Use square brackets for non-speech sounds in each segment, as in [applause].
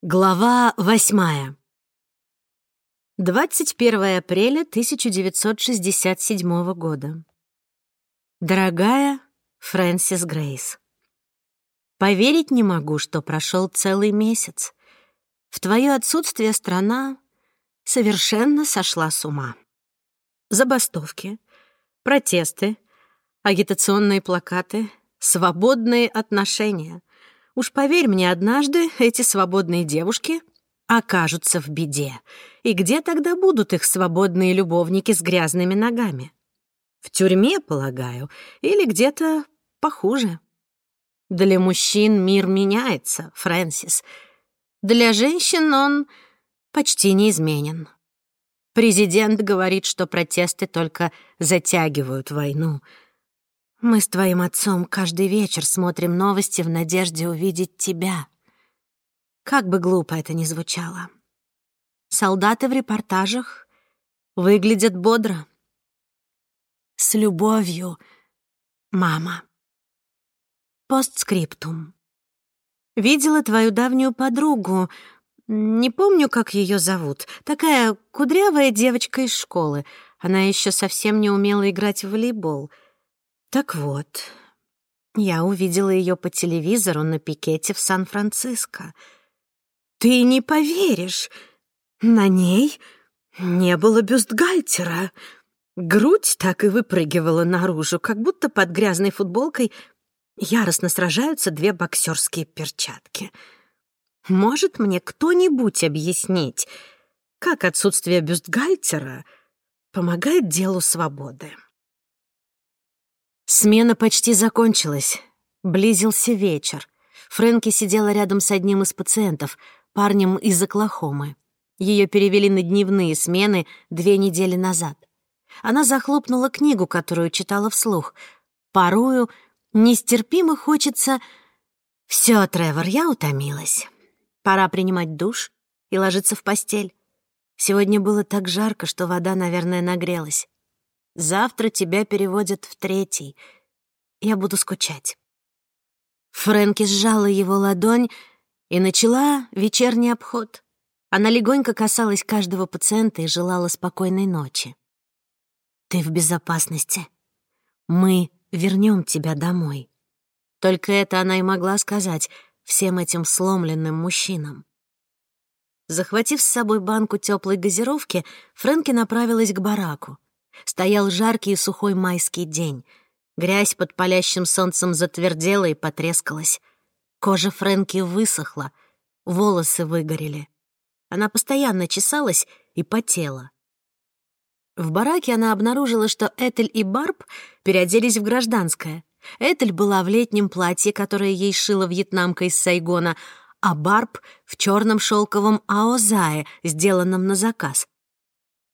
Глава восьмая. 21 апреля 1967 года. Дорогая Фрэнсис Грейс, поверить не могу, что прошел целый месяц. В твое отсутствие страна совершенно сошла с ума. Забастовки, протесты, агитационные плакаты, свободные отношения — Уж поверь мне, однажды эти свободные девушки окажутся в беде. И где тогда будут их свободные любовники с грязными ногами? В тюрьме, полагаю, или где-то похуже. Для мужчин мир меняется, Фрэнсис. Для женщин он почти неизменен. Президент говорит, что протесты только затягивают войну — мы с твоим отцом каждый вечер смотрим новости в надежде увидеть тебя. Как бы глупо это ни звучало. Солдаты в репортажах выглядят бодро. С любовью, мама. Постскриптум. Видела твою давнюю подругу. Не помню, как ее зовут. Такая кудрявая девочка из школы. Она еще совсем не умела играть в волейбол — так вот, я увидела ее по телевизору на пикете в Сан-Франциско. Ты не поверишь, на ней не было бюстгальтера. Грудь так и выпрыгивала наружу, как будто под грязной футболкой яростно сражаются две боксерские перчатки. Может мне кто-нибудь объяснить, как отсутствие бюстгальтера помогает делу свободы? Смена почти закончилась. Близился вечер. Фрэнки сидела рядом с одним из пациентов, парнем из Оклахомы. Ее перевели на дневные смены две недели назад. Она захлопнула книгу, которую читала вслух. Порою нестерпимо хочется... Все, Тревор, я утомилась. Пора принимать душ и ложиться в постель. Сегодня было так жарко, что вода, наверное, нагрелась. Завтра тебя переводят в третий. Я буду скучать». Фрэнки сжала его ладонь и начала вечерний обход. Она легонько касалась каждого пациента и желала спокойной ночи. «Ты в безопасности. Мы вернем тебя домой». Только это она и могла сказать всем этим сломленным мужчинам. Захватив с собой банку теплой газировки, Фрэнки направилась к бараку. Стоял жаркий и сухой майский день. Грязь под палящим солнцем затвердела и потрескалась. Кожа Фрэнки высохла, волосы выгорели. Она постоянно чесалась и потела. В бараке она обнаружила, что Этель и Барб переоделись в гражданское. Этель была в летнем платье, которое ей шила вьетнамка из Сайгона, а Барб — в черном шелковом аозае, сделанном на заказ.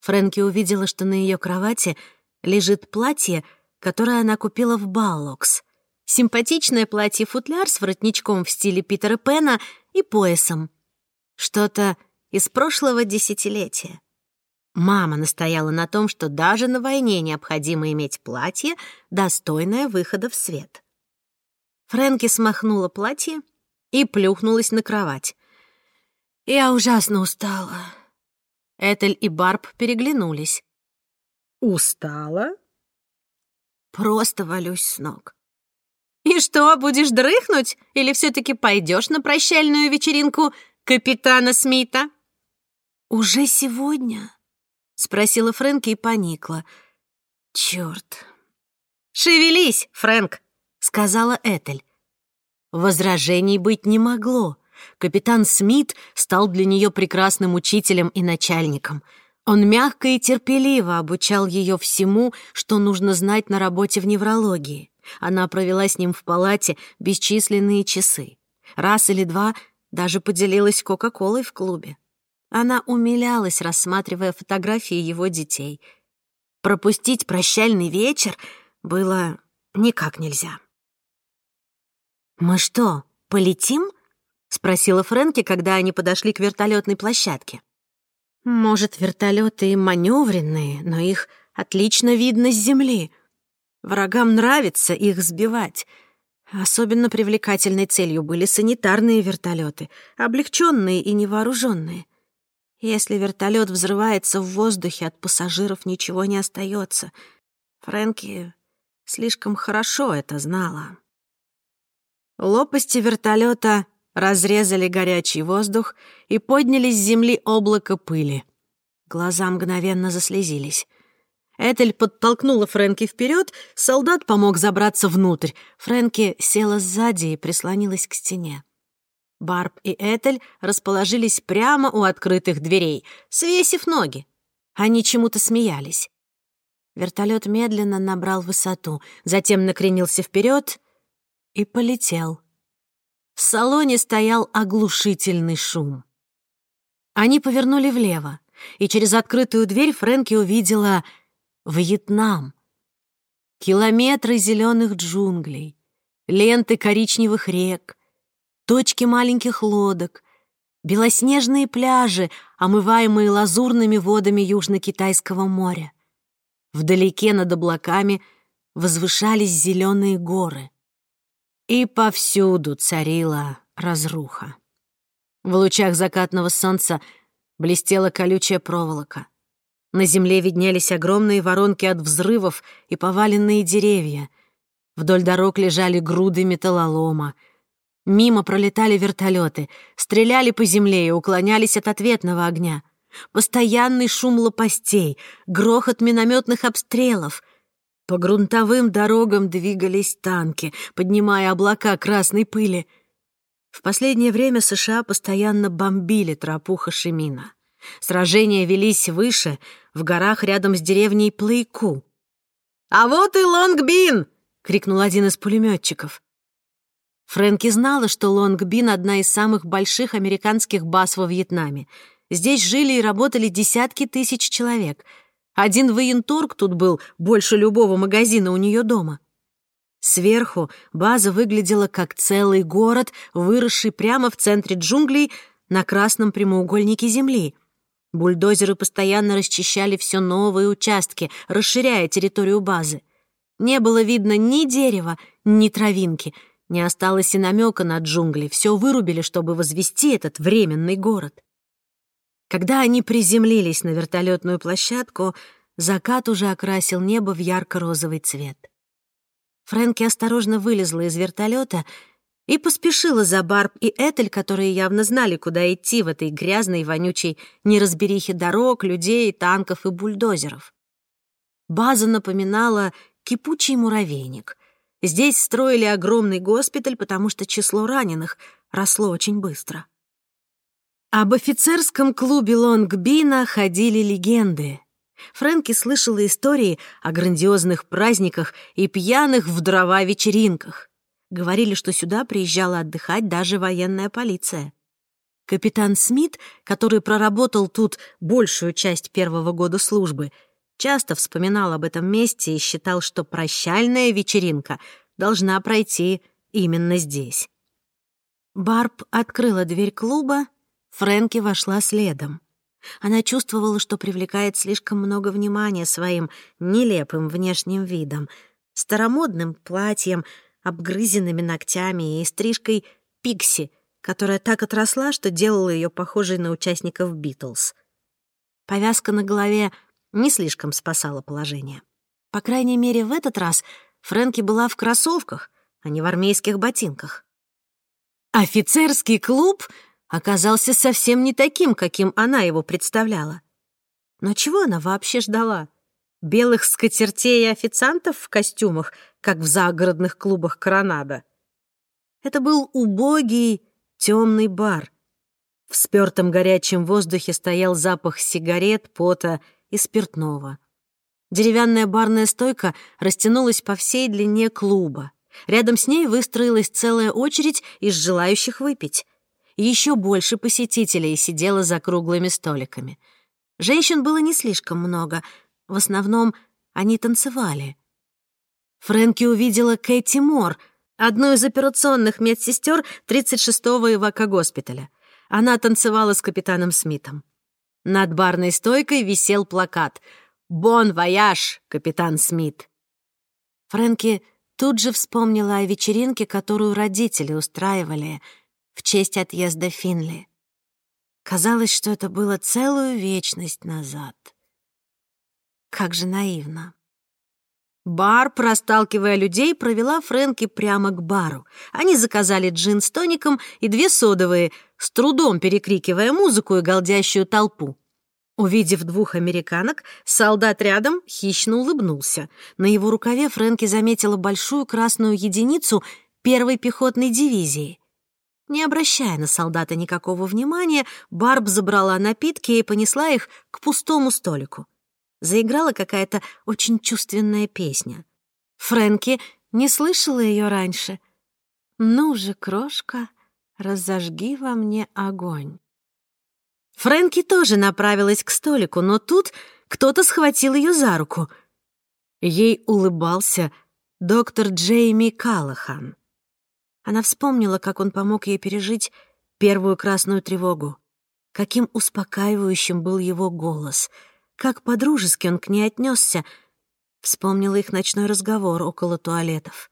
Фрэнки увидела, что на ее кровати лежит платье, которое она купила в Баллокс. Симпатичное платье-футляр с воротничком в стиле Питера Пэна и поясом. Что-то из прошлого десятилетия. Мама настояла на том, что даже на войне необходимо иметь платье, достойное выхода в свет. Фрэнки смахнула платье и плюхнулась на кровать. «Я ужасно устала», Этель и Барб переглянулись. «Устала?» «Просто валюсь с ног». «И что, будешь дрыхнуть? Или все таки пойдешь на прощальную вечеринку капитана Смита?» «Уже сегодня?» — спросила Фрэнки и поникла. «Чёрт!» «Шевелись, Фрэнк!» — сказала Этель. Возражений быть не могло. Капитан Смит стал для нее прекрасным учителем и начальником. Он мягко и терпеливо обучал ее всему, что нужно знать на работе в неврологии. Она провела с ним в палате бесчисленные часы. Раз или два даже поделилась Кока-Колой в клубе. Она умилялась, рассматривая фотографии его детей. Пропустить прощальный вечер было никак нельзя. «Мы что, полетим?» — спросила Фрэнки, когда они подошли к вертолетной площадке. «Может, вертолеты и маневренные, но их отлично видно с земли. Врагам нравится их сбивать. Особенно привлекательной целью были санитарные вертолеты, облегченные и невооруженные. Если вертолет взрывается в воздухе, от пассажиров ничего не остается. Фрэнки слишком хорошо это знала. Лопасти вертолета разрезали горячий воздух и подняли с земли облако пыли. Глаза мгновенно заслезились. Этель подтолкнула Фрэнки вперед, солдат помог забраться внутрь. Фрэнки села сзади и прислонилась к стене. Барб и Этель расположились прямо у открытых дверей, свесив ноги. Они чему-то смеялись. Вертолет медленно набрал высоту, затем накренился вперед и полетел. В салоне стоял оглушительный шум. Они повернули влево, и через открытую дверь Фрэнки увидела Вьетнам. Километры зеленых джунглей, ленты коричневых рек, точки маленьких лодок, белоснежные пляжи, омываемые лазурными водами Южно-Китайского моря. Вдалеке над облаками возвышались зеленые горы. И повсюду царила разруха. В лучах закатного солнца блестела колючая проволока. На земле виднелись огромные воронки от взрывов и поваленные деревья. Вдоль дорог лежали груды металлолома. Мимо пролетали вертолеты, стреляли по земле и уклонялись от ответного огня. Постоянный шум лопастей, грохот минометных обстрелов. По грунтовым дорогам двигались танки, поднимая облака красной пыли. В последнее время США постоянно бомбили тропу Хашимина. Сражения велись выше, в горах рядом с деревней Плейку. «А вот и Лонгбин!» — крикнул один из пулеметчиков. Фрэнки знала, что Лонгбин — одна из самых больших американских баз во Вьетнаме. Здесь жили и работали десятки тысяч человек. Один военторг тут был больше любого магазина у нее дома. Сверху база выглядела как целый город, выросший прямо в центре джунглей на красном прямоугольнике земли — Бульдозеры постоянно расчищали все новые участки, расширяя территорию базы. Не было видно ни дерева, ни травинки. Не осталось и намека на джунгли. Все вырубили, чтобы возвести этот временный город. Когда они приземлились на вертолетную площадку, закат уже окрасил небо в ярко-розовый цвет. Фрэнки осторожно вылезла из вертолета и поспешила за Барб и Этель, которые явно знали, куда идти в этой грязной, вонючей неразберихе дорог, людей, танков и бульдозеров. База напоминала кипучий муравейник. Здесь строили огромный госпиталь, потому что число раненых росло очень быстро. Об офицерском клубе Лонгбина ходили легенды. Фрэнки слышала истории о грандиозных праздниках и пьяных в дрова вечеринках — Говорили, что сюда приезжала отдыхать даже военная полиция. Капитан Смит, который проработал тут большую часть первого года службы, часто вспоминал об этом месте и считал, что прощальная вечеринка должна пройти именно здесь. Барб открыла дверь клуба, Фрэнки вошла следом. Она чувствовала, что привлекает слишком много внимания своим нелепым внешним видом, старомодным платьем, обгрызенными ногтями и стрижкой Пикси, которая так отросла, что делала ее похожей на участников Битлз. Повязка на голове не слишком спасала положение. По крайней мере, в этот раз Фрэнки была в кроссовках, а не в армейских ботинках. Офицерский клуб оказался совсем не таким, каким она его представляла. Но чего она вообще ждала? Белых скатертей и официантов в костюмах, как в загородных клубах Коронада. Это был убогий темный бар. В спёртом горячем воздухе стоял запах сигарет, пота и спиртного. Деревянная барная стойка растянулась по всей длине клуба. Рядом с ней выстроилась целая очередь из желающих выпить. Еще больше посетителей сидело за круглыми столиками. Женщин было не слишком много. В основном они танцевали — Фрэнки увидела Кэти Мор, одну из операционных медсестер 36-го ивака-госпиталя. Она танцевала с капитаном Смитом. Над барной стойкой висел плакат «Бон вояж, капитан Смит». Фрэнки Тут же вспомнила о вечеринке, которую родители устраивали в честь отъезда Финли. Казалось, что это было целую вечность назад. Как же наивно. Бар, просталкивая людей, провела Фрэнки прямо к бару. Они заказали джин с тоником и две содовые, с трудом перекрикивая музыку и голдящую толпу. Увидев двух американок, солдат рядом хищно улыбнулся. На его рукаве Фрэнки заметила большую красную единицу первой пехотной дивизии. Не обращая на солдата никакого внимания, Барб забрала напитки и понесла их к пустому столику. Заиграла какая-то очень чувственная песня. Фрэнки не слышала ее раньше. «Ну же, крошка, разожги во мне огонь». Фрэнки тоже направилась к столику, но тут кто-то схватил ее за руку. Ей улыбался доктор Джейми Калахан. Она вспомнила, как он помог ей пережить первую красную тревогу, каким успокаивающим был его голос, как по-дружески он к ней отнесся. Вспомнила их ночной разговор около туалетов.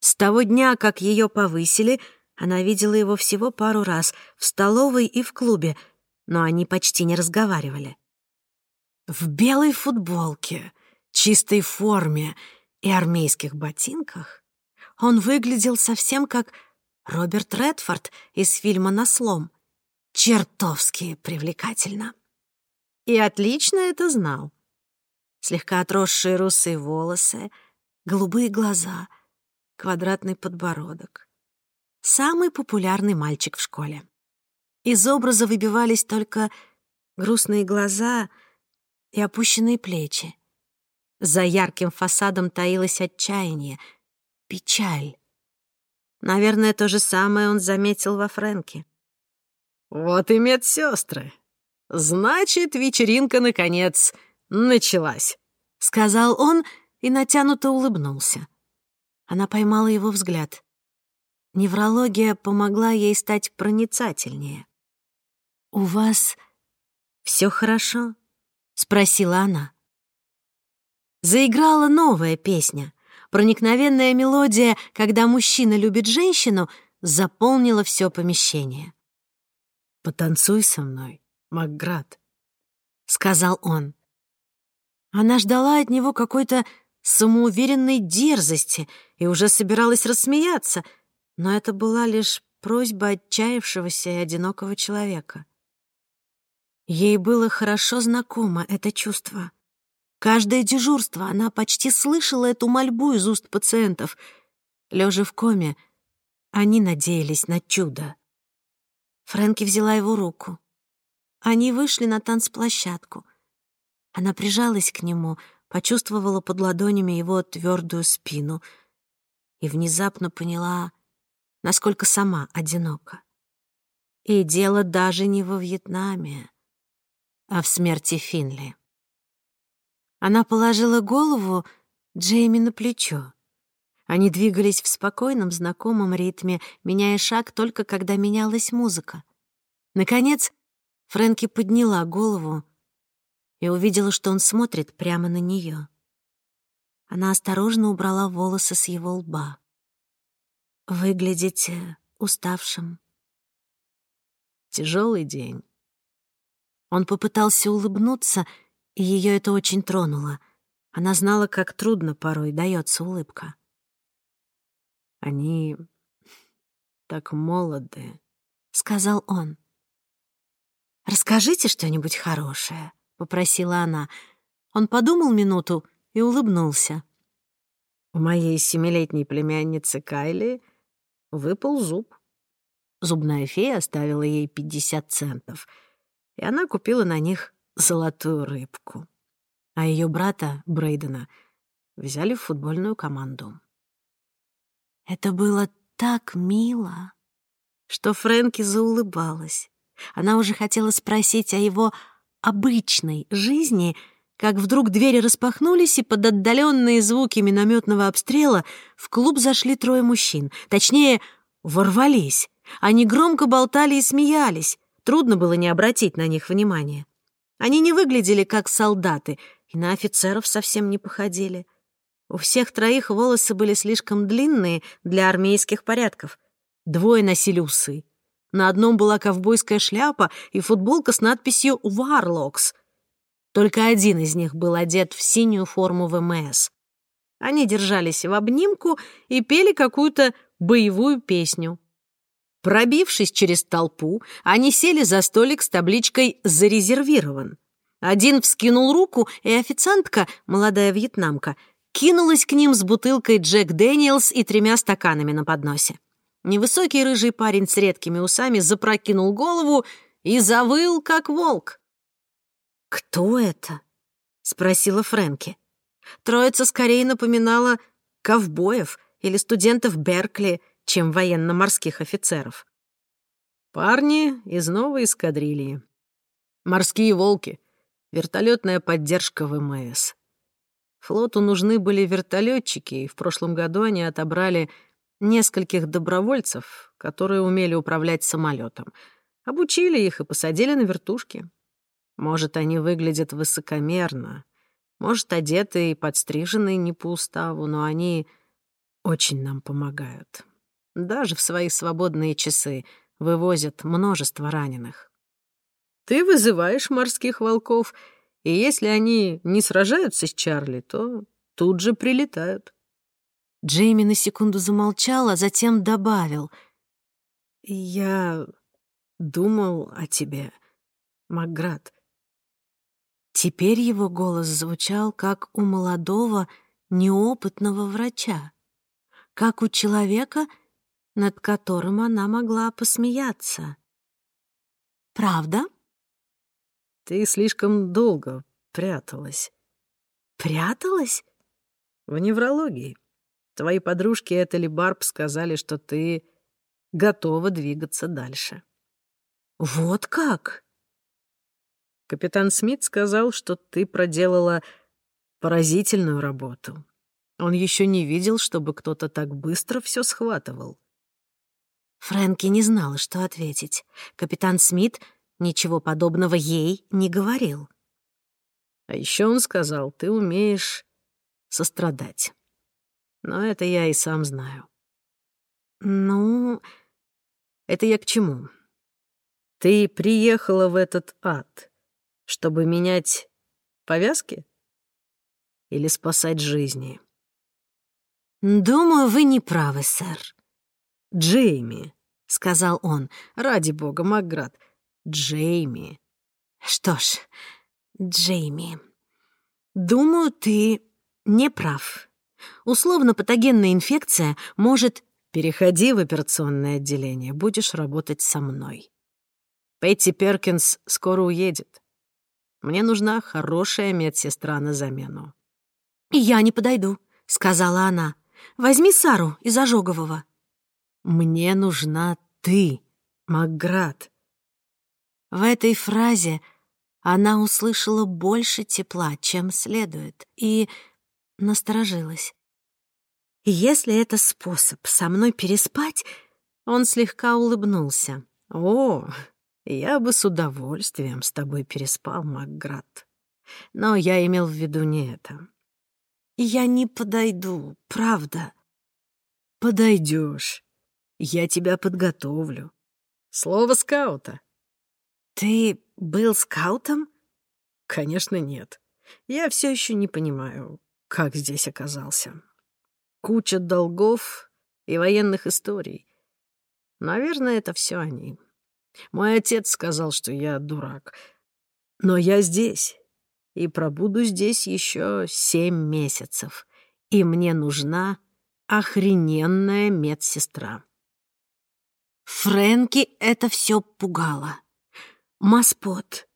С того дня, как ее повысили, она видела его всего пару раз в столовой и в клубе — но они почти не разговаривали. В белой футболке, чистой форме и армейских ботинках он выглядел совсем как Роберт Редфорд из фильма «На слом». Чертовски привлекательно. И отлично это знал. Слегка отросшие русые волосы, голубые глаза, квадратный подбородок. Самый популярный мальчик в школе. Из образа выбивались только грустные глаза и опущенные плечи. За ярким фасадом таилось отчаяние, печаль. Наверное, то же самое он заметил во Фрэнке. «Вот и медсестры. Значит, вечеринка, наконец, началась», — сказал он и натянуто улыбнулся. Она поймала его взгляд. Неврология помогла ей стать проницательнее. «У вас все хорошо?» — спросила она. Заиграла новая песня. Проникновенная мелодия «Когда мужчина любит женщину» заполнила все помещение. «Потанцуй со мной, Макград», — сказал он. Она ждала от него какой-то самоуверенной дерзости и уже собиралась рассмеяться, но это была лишь просьба отчаявшегося и одинокого человека. Ей было хорошо знакомо это чувство. Каждое дежурство она почти слышала эту мольбу из уст пациентов. Лежа в коме, они надеялись на чудо. Фрэнки взяла его руку. Они вышли на танцплощадку. Она прижалась к нему, почувствовала под ладонями его твердую спину и внезапно поняла, насколько сама одинока. И дело даже не во Вьетнаме а в смерти Финли. Она положила голову Джейми на плечо. Они двигались в спокойном, знакомом ритме, меняя шаг только когда менялась музыка. Наконец, Фрэнки подняла голову и увидела, что он смотрит прямо на нее. Она осторожно убрала волосы с его лба. «Выглядите уставшим». «Тяжелый день», он попытался улыбнуться, и ее это очень тронуло. Она знала, как трудно порой дается улыбка. «Они так молоды», — сказал он. «Расскажите что-нибудь хорошее», — попросила она. Он подумал минуту и улыбнулся. «У моей семилетней племянницы Кайли выпал зуб. Зубная фея оставила ей пятьдесят центов — и она купила на них золотую рыбку. А ее брата, Брейдена, взяли в футбольную команду. Это было так мило, что Фрэнки заулыбалась. Она уже хотела спросить о его обычной жизни, как вдруг двери распахнулись, и под отдаленные звуки минометного обстрела в клуб зашли трое мужчин. Точнее, ворвались. Они громко болтали и смеялись. Трудно было не обратить на них внимания. Они не выглядели как солдаты и на офицеров совсем не походили. У всех троих волосы были слишком длинные для армейских порядков. Двое носили усы. На одном была ковбойская шляпа и футболка с надписью «Warlocks». Только один из них был одет в синюю форму ВМС. Они держались в обнимку и пели какую-то боевую песню. Пробившись через толпу, они сели за столик с табличкой «Зарезервирован». Один вскинул руку, и официантка, молодая вьетнамка, кинулась к ним с бутылкой Jack Daniel's и тремя стаканами на подносе. Невысокий рыжий парень с редкими усами запрокинул голову и завыл, как волк. «Кто это?» — спросила Фрэнки. Троица скорее напоминала ковбоев или студентов Беркли, чем военно-морских офицеров. Парни из новой эскадрильи. Морские волки. Вертолетная поддержка ВМС. Флоту нужны были вертолетчики, и в прошлом году они отобрали нескольких добровольцев, которые умели управлять самолетом. Обучили их и посадили на вертушки. Может, они выглядят высокомерно, может, одеты и подстрижены не по уставу, но они очень нам помогают. Даже в свои свободные часы вывозят множество раненых. Ты вызываешь морских волков, и если они не сражаются с Чарли, то тут же прилетают. Джейми на секунду замолчал, а затем добавил. «Я думал о тебе, Макград. Теперь его голос звучал, как у молодого, неопытного врача, как у человека, над которым она могла посмеяться. «Правда?» «Ты слишком долго пряталась». «Пряталась?» «В неврологии. Твои подружки Этели Барб сказали, что ты готова двигаться дальше». «Вот как?» Капитан Смит сказал, что ты проделала поразительную работу. Он еще не видел, чтобы кто-то так быстро все схватывал. Фрэнки не знала, что ответить. Капитан Смит ничего подобного ей не говорил. А еще он сказал, ты умеешь сострадать. Но это я и сам знаю. Ну, это я к чему? Ты приехала в этот ад чтобы менять повязки? Или спасать жизни? «Думаю, вы не правы, сэр». «Джейми», — сказал он, — «ради бога, Макград, Джейми». «Что ж, Джейми, думаю, ты не прав. Условно-патогенная инфекция может...» «Переходи в операционное отделение, будешь работать со мной. Петти Перкинс скоро уедет. Мне нужна хорошая медсестра на замену». «Я не подойду», — сказала она. «Возьми Сару из Ожогового». «Мне нужна ты, Макград». В этой фразе она услышала больше тепла, чем следует, и насторожилась. «Если это способ со мной переспать...» Он слегка улыбнулся. «О, я бы с удовольствием с тобой переспал, Макград. Но я имел в виду не это. Я не подойду, правда. Подойдешь. Я тебя подготовлю. Слово скаута. Ты был скаутом? Конечно, нет. Я все еще не понимаю, как здесь оказался. Куча долгов и военных историй. Наверное, это все они. Мой отец сказал, что я дурак. Но я здесь. И пробуду здесь еще семь месяцев. И мне нужна охрененная медсестра. Фрэнки это все пугало. Маспот,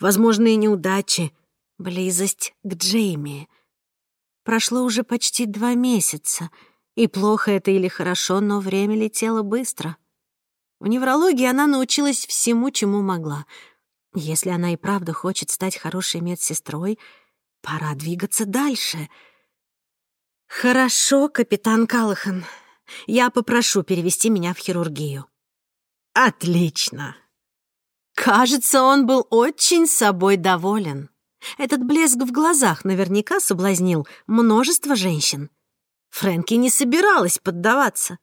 возможные неудачи, близость к Джейми. Прошло уже почти два месяца, и плохо это или хорошо, но время летело быстро. В неврологии она научилась всему, чему могла. Если она и правда хочет стать хорошей медсестрой, пора двигаться дальше. «Хорошо, капитан Калахан. Я попрошу перевести меня в хирургию». «Отлично!» Кажется, он был очень собой доволен. Этот блеск в глазах наверняка соблазнил множество женщин. Фрэнки не собиралась поддаваться.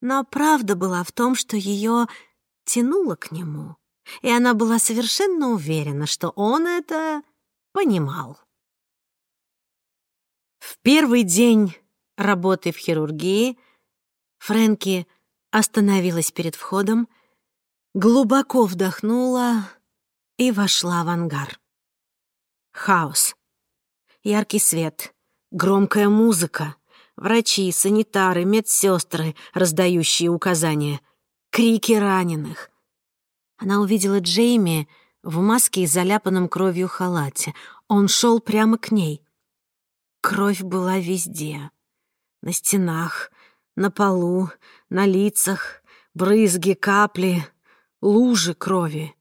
Но правда была в том, что ее тянуло к нему, и она была совершенно уверена, что он это понимал. В первый день работы в хирургии Фрэнки остановилась перед входом, глубоко вдохнула и вошла в ангар. Хаос. Яркий свет, громкая музыка, врачи, санитары, медсестры, раздающие указания, крики раненых. Она увидела Джейми в маске и заляпанном кровью халате. Он шел прямо к ней. Кровь была везде. На стенах, на полу, на лицах, брызги, капли, лужи крови.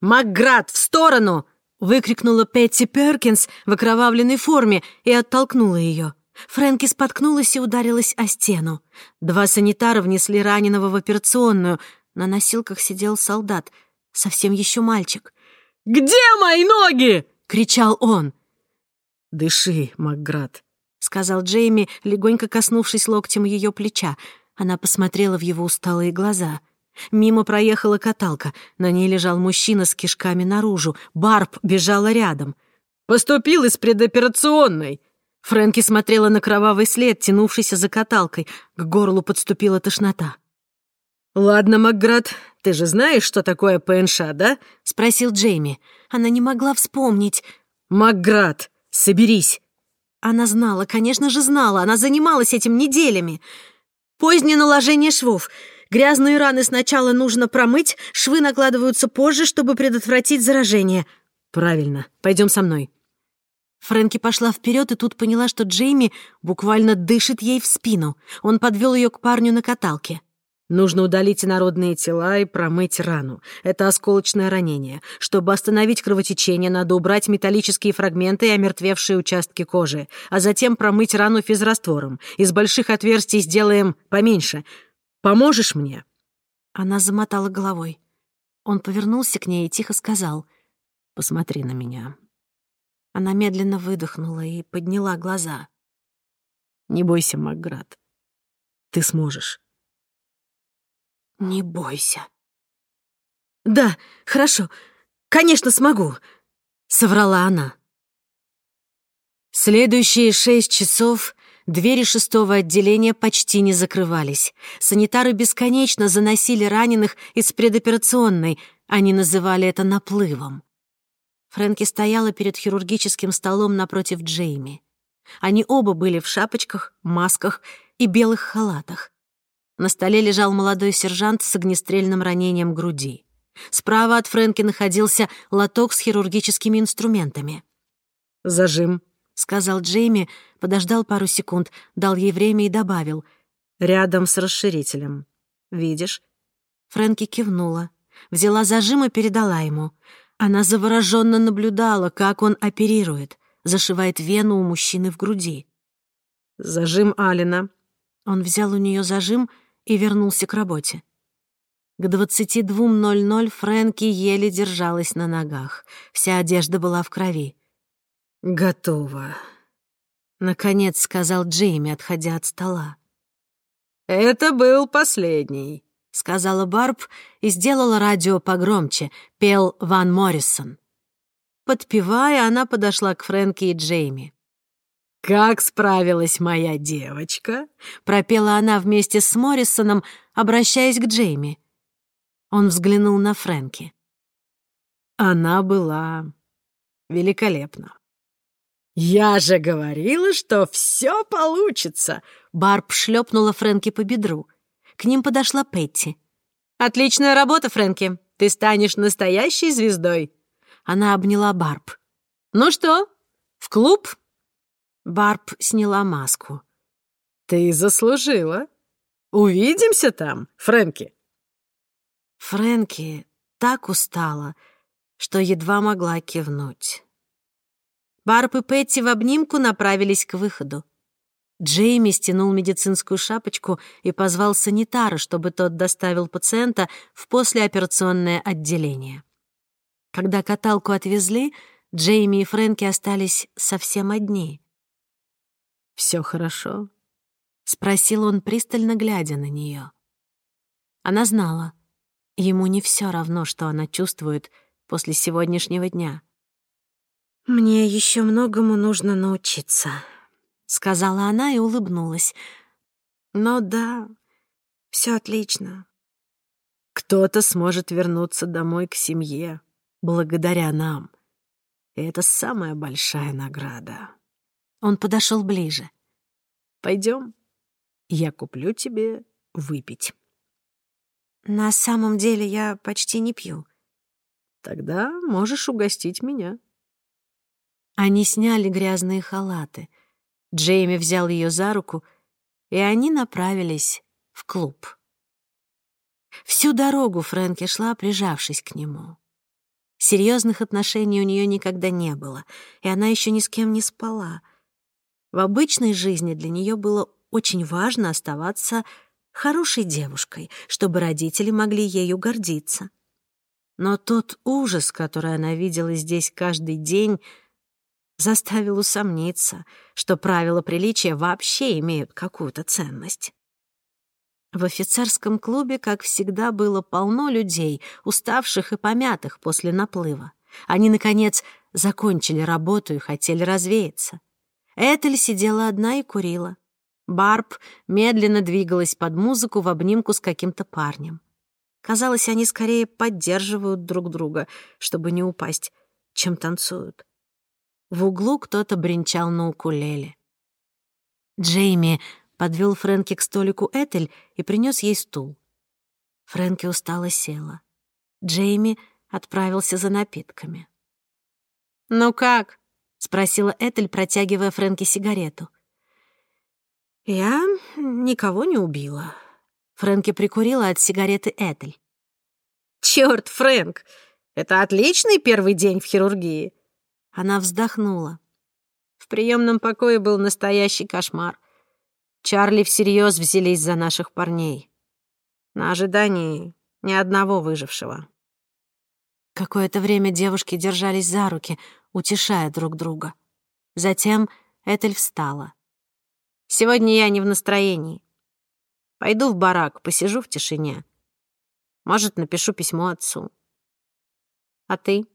«Макград, в сторону!» — выкрикнула Петти Перкинс в окровавленной форме и оттолкнула ее. Фрэнки споткнулась и ударилась о стену. Два санитара внесли раненого в операционную. На носилках сидел солдат, совсем еще мальчик. «Где мои ноги?» — кричал он. «Дыши, Макград», — сказал Джейми, легонько коснувшись локтем ее плеча. Она посмотрела в его усталые глаза. Мимо проехала каталка. На ней лежал мужчина с кишками наружу. Барб бежала рядом. «Поступил из предоперационной!» Фрэнки смотрела на кровавый след, тянувшийся за каталкой. К горлу подступила тошнота. «Ладно, Макград, ты же знаешь, что такое ПНШ, да?» — спросил Джейми. Она не могла вспомнить. «Макград, соберись!» Она знала, конечно же знала, она занималась этим неделями. Позднее наложение швов. Грязные раны сначала нужно промыть, швы накладываются позже, чтобы предотвратить заражение. «Правильно, пойдем со мной». Фрэнки пошла вперед и тут поняла, что Джейми буквально дышит ей в спину. Он подвел ее к парню на каталке. Нужно удалить инородные тела и промыть рану. Это осколочное ранение. Чтобы остановить кровотечение, надо убрать металлические фрагменты и омертвевшие участки кожи, а затем промыть рану физраствором. Из больших отверстий сделаем поменьше. Поможешь мне?» Она замотала головой. Он повернулся к ней и тихо сказал, «Посмотри на меня». Она медленно выдохнула и подняла глаза. «Не бойся, Макград. Ты сможешь». «Не бойся». «Да, хорошо. Конечно, смогу», — соврала она. Следующие шесть часов двери шестого отделения почти не закрывались. Санитары бесконечно заносили раненых из предоперационной. Они называли это наплывом. Фрэнки стояла перед хирургическим столом напротив Джейми. Они оба были в шапочках, масках и белых халатах. На столе лежал молодой сержант с огнестрельным ранением груди. Справа от Фрэнки находился лоток с хирургическими инструментами. «Зажим», — сказал Джейми, подождал пару секунд, дал ей время и добавил. «Рядом с расширителем. Видишь?» Фрэнки кивнула, взяла зажим и передала ему. Она завороженно наблюдала, как он оперирует, зашивает вену у мужчины в груди. «Зажим Алина». Он взял у нее зажим и вернулся к работе. К 22.00 Фрэнки еле держалась на ногах. Вся одежда была в крови. «Готово», — наконец сказал Джейми, отходя от стола. «Это был последний», — сказала Барб и сделала радио погромче, пел Ван Моррисон. Подпевая, она подошла к Фрэнки и Джейми. «Как справилась моя девочка?» — пропела она вместе с Моррисоном, обращаясь к Джейми. Он взглянул на Фрэнки. Она была великолепна. «Я же говорила, что все получится!» Барб шлепнула Фрэнки по бедру. К ним подошла Петти. «Отличная работа, Фрэнки. Ты станешь настоящей звездой». Она обняла Барб. «Ну что, в клуб?» Барб сняла маску. «Ты заслужила. Увидимся там, Фрэнки». Фрэнки так устала, что едва могла кивнуть. Барб и Петти в обнимку направились к выходу. Джейми стянул медицинскую шапочку и позвал санитара, чтобы тот доставил пациента в послеоперационное отделение. Когда каталку отвезли, Джейми и Фрэнки остались совсем одни. Все хорошо?» — спросил он, пристально глядя на нее. Она знала, ему не все равно, что она чувствует после сегодняшнего дня. «Мне еще многому нужно научиться», — сказала она и улыбнулась. «Но да, все отлично. Кто-то сможет вернуться домой к семье благодаря нам. И это самая большая награда». Он подошел ближе. Пойдем, я куплю тебе выпить. На самом деле я почти не пью. Тогда можешь угостить меня. Они сняли грязные халаты. Джейми взял ее за руку, и они направились в клуб. Всю дорогу Фрэнки шла, прижавшись к нему. Серьезных отношений у нее никогда не было, и она еще ни с кем не спала — в обычной жизни для нее было очень важно оставаться хорошей девушкой, чтобы родители могли ею гордиться. Но тот ужас, который она видела здесь каждый день, заставил усомниться, что правила приличия вообще имеют какую-то ценность. В офицерском клубе, как всегда, было полно людей, уставших и помятых после наплыва. Они, наконец, закончили работу и хотели развеяться. Этель сидела одна и курила. Барб медленно двигалась под музыку в обнимку с каким-то парнем. Казалось, они скорее поддерживают друг друга, чтобы не упасть, чем танцуют. В углу кто-то бренчал на укулеле. Джейми подвел Фрэнки к столику Этель и принес ей стул. Фрэнки устало села. Джейми отправился за напитками. «Ну как?» — спросила Этель, протягивая Фрэнке сигарету. «Я никого не убила». Фрэнки прикурила от сигареты Этель. «Чёрт, Фрэнк, это отличный первый день в хирургии!» Она вздохнула. В приемном покое был настоящий кошмар. Чарли всерьез взялись за наших парней. На ожидании ни одного выжившего. Какое-то время девушки держались за руки, утешая друг друга. Затем Этель встала. «Сегодня я не в настроении. Пойду в барак, посижу в тишине. Может, напишу письмо отцу. А ты?»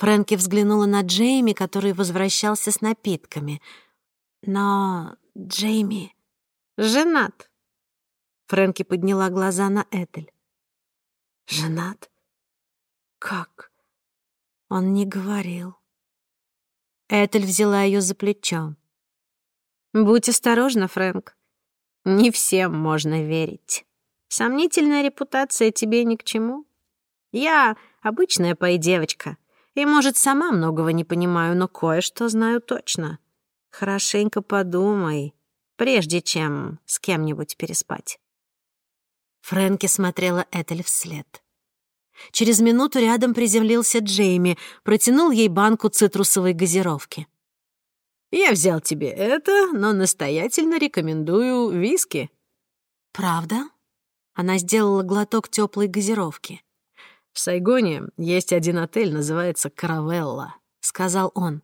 Фрэнки взглянула на Джейми, который возвращался с напитками. «Но Джейми...» «Женат». Фрэнки подняла глаза на Этель. «Женат? Как?» Он не говорил. Этель взяла ее за плечо. «Будь осторожна, Фрэнк. Не всем можно верить. Сомнительная репутация тебе ни к чему. Я обычная пой-девочка, и, может, сама многого не понимаю, но кое-что знаю точно. Хорошенько подумай, прежде чем с кем-нибудь переспать». Фрэнки смотрела Этель вслед. Через минуту рядом приземлился Джейми, протянул ей банку цитрусовой газировки. «Я взял тебе это, но настоятельно рекомендую виски». «Правда?» Она сделала глоток теплой газировки. «В Сайгоне есть один отель, называется «Каравелла», — сказал он.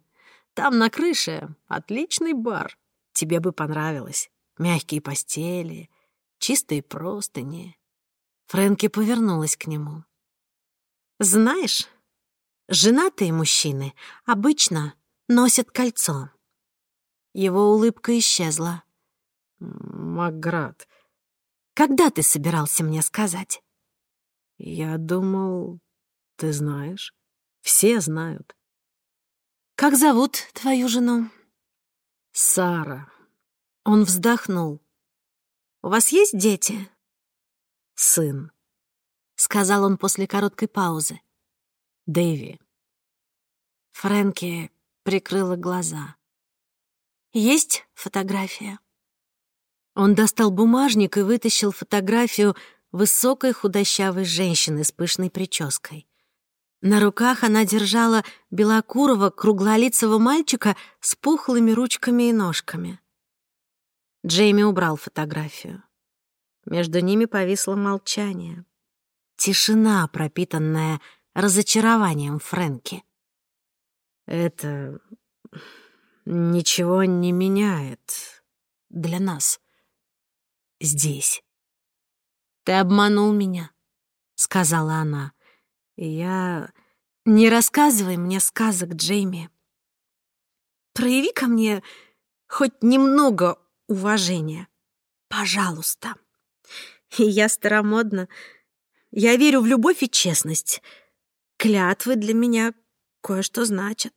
«Там на крыше отличный бар. Тебе бы понравилось. Мягкие постели, чистые простыни». Фрэнки повернулась к нему. Знаешь, женатые мужчины обычно носят кольцо. Его улыбка исчезла. Маград, когда ты собирался мне сказать? Я думал, ты знаешь. Все знают. Как зовут твою жену? Сара. Он вздохнул. У вас есть дети? Сын. — сказал он после короткой паузы. «Дэйви». Фрэнки прикрыла глаза. «Есть фотография?» Он достал бумажник и вытащил фотографию высокой худощавой женщины с пышной прической. На руках она держала белокурого, круглолицего мальчика с пухлыми ручками и ножками. Джейми убрал фотографию. Между ними повисло молчание. Тишина, пропитанная разочарованием Фрэнки. Это ничего не меняет для нас здесь. «Ты обманул меня», — сказала она. «Я...» «Не рассказывай мне сказок, Джейми. Прояви ко мне хоть немного уважения. Пожалуйста. И я старомодна. Я верю в любовь и честность. Клятвы для меня кое-что значат».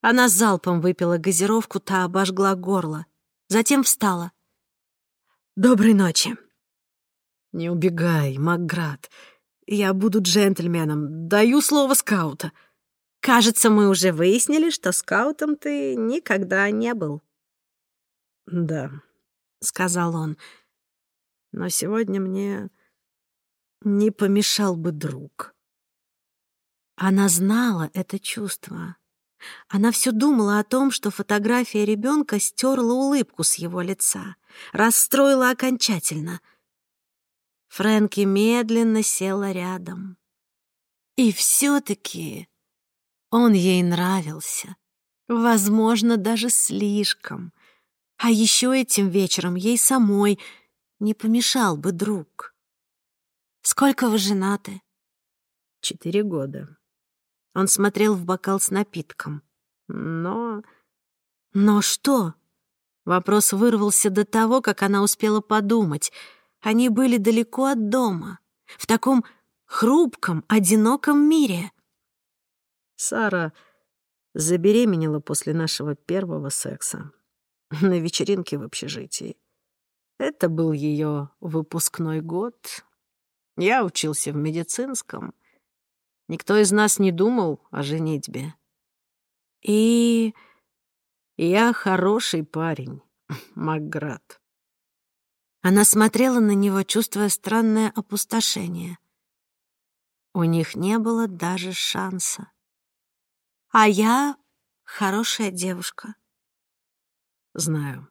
Она залпом выпила газировку, та обожгла горло. Затем встала. «Доброй ночи». «Не убегай, Макград. Я буду джентльменом. Даю слово скаута». «Кажется, мы уже выяснили, что скаутом ты никогда не был». «Да», — сказал он. «Но сегодня мне не помешал бы друг». Она знала это чувство. Она все думала о том, что фотография ребенка стерла улыбку с его лица, расстроила окончательно. Фрэнки медленно села рядом. И все-таки он ей нравился. Возможно, даже слишком. А еще этим вечером ей самой не помешал бы друг. «Сколько вы женаты?» «Четыре года», он смотрел в бокал с напитком. Но... Но что? Вопрос вырвался до того, как она успела подумать. Они были далеко от дома, в таком хрупком, одиноком мире. Сара забеременела после нашего первого секса [laughs] на вечеринке в общежитии. Это был ее выпускной год. Я учился в медицинском. Никто из нас не думал о женитьбе. И я хороший парень, [laughs] Макград. Она смотрела на него, чувствуя странное опустошение. У них не было даже шанса. А я хорошая девушка. Знаю.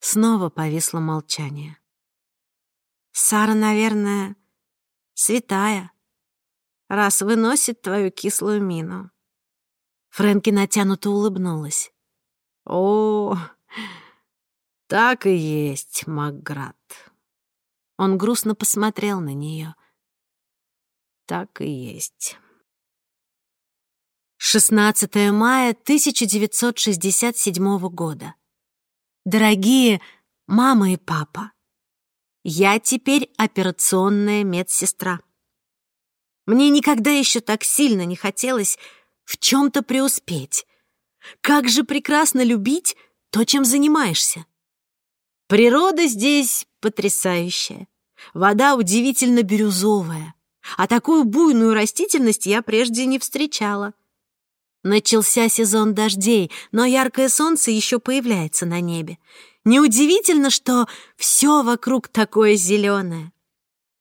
Снова повисло молчание. Сара, наверное, святая, раз выносит твою кислую мину. Фрэнки натянуто улыбнулась. О, так и есть, Макград. Он грустно посмотрел на нее. Так и есть. 16 мая 1967 года. Дорогие мама и папа, я теперь операционная медсестра. Мне никогда еще так сильно не хотелось в чем-то преуспеть. Как же прекрасно любить то, чем занимаешься. Природа здесь потрясающая. Вода удивительно бирюзовая. А такую буйную растительность я прежде не встречала. Начался сезон дождей, но яркое солнце еще появляется на небе. Неудивительно, что все вокруг такое зеленое.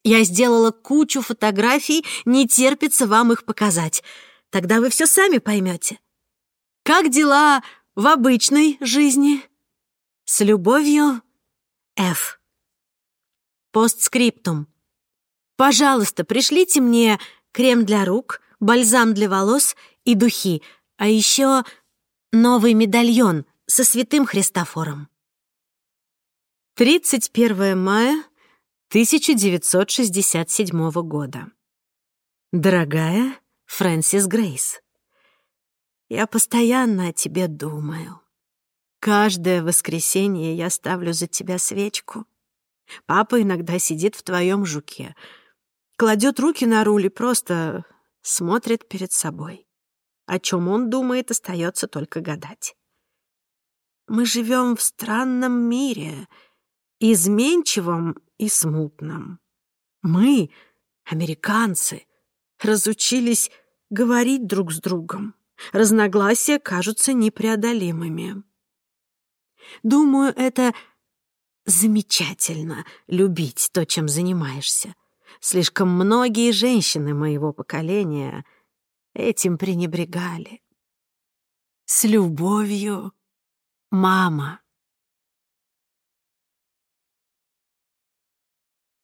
Я сделала кучу фотографий, не терпится вам их показать. Тогда вы все сами поймете. Как дела в обычной жизни? С любовью, Ф. Постскриптум. Пожалуйста, пришлите мне крем для рук, бальзам для волос и духи, а еще новый медальон со святым Христофором. 31 мая 1967 года. Дорогая Фрэнсис Грейс, я постоянно о тебе думаю. Каждое воскресенье я ставлю за тебя свечку. Папа иногда сидит в твоем жуке, кладет руки на руль и просто смотрит перед собой. О чем он думает, остается только гадать. Мы живем в странном мире, изменчивом и смутном. Мы, американцы, разучились говорить друг с другом. Разногласия кажутся непреодолимыми. Думаю, это замечательно — любить то, чем занимаешься. Слишком многие женщины моего поколения этим пренебрегали. С любовью, мама.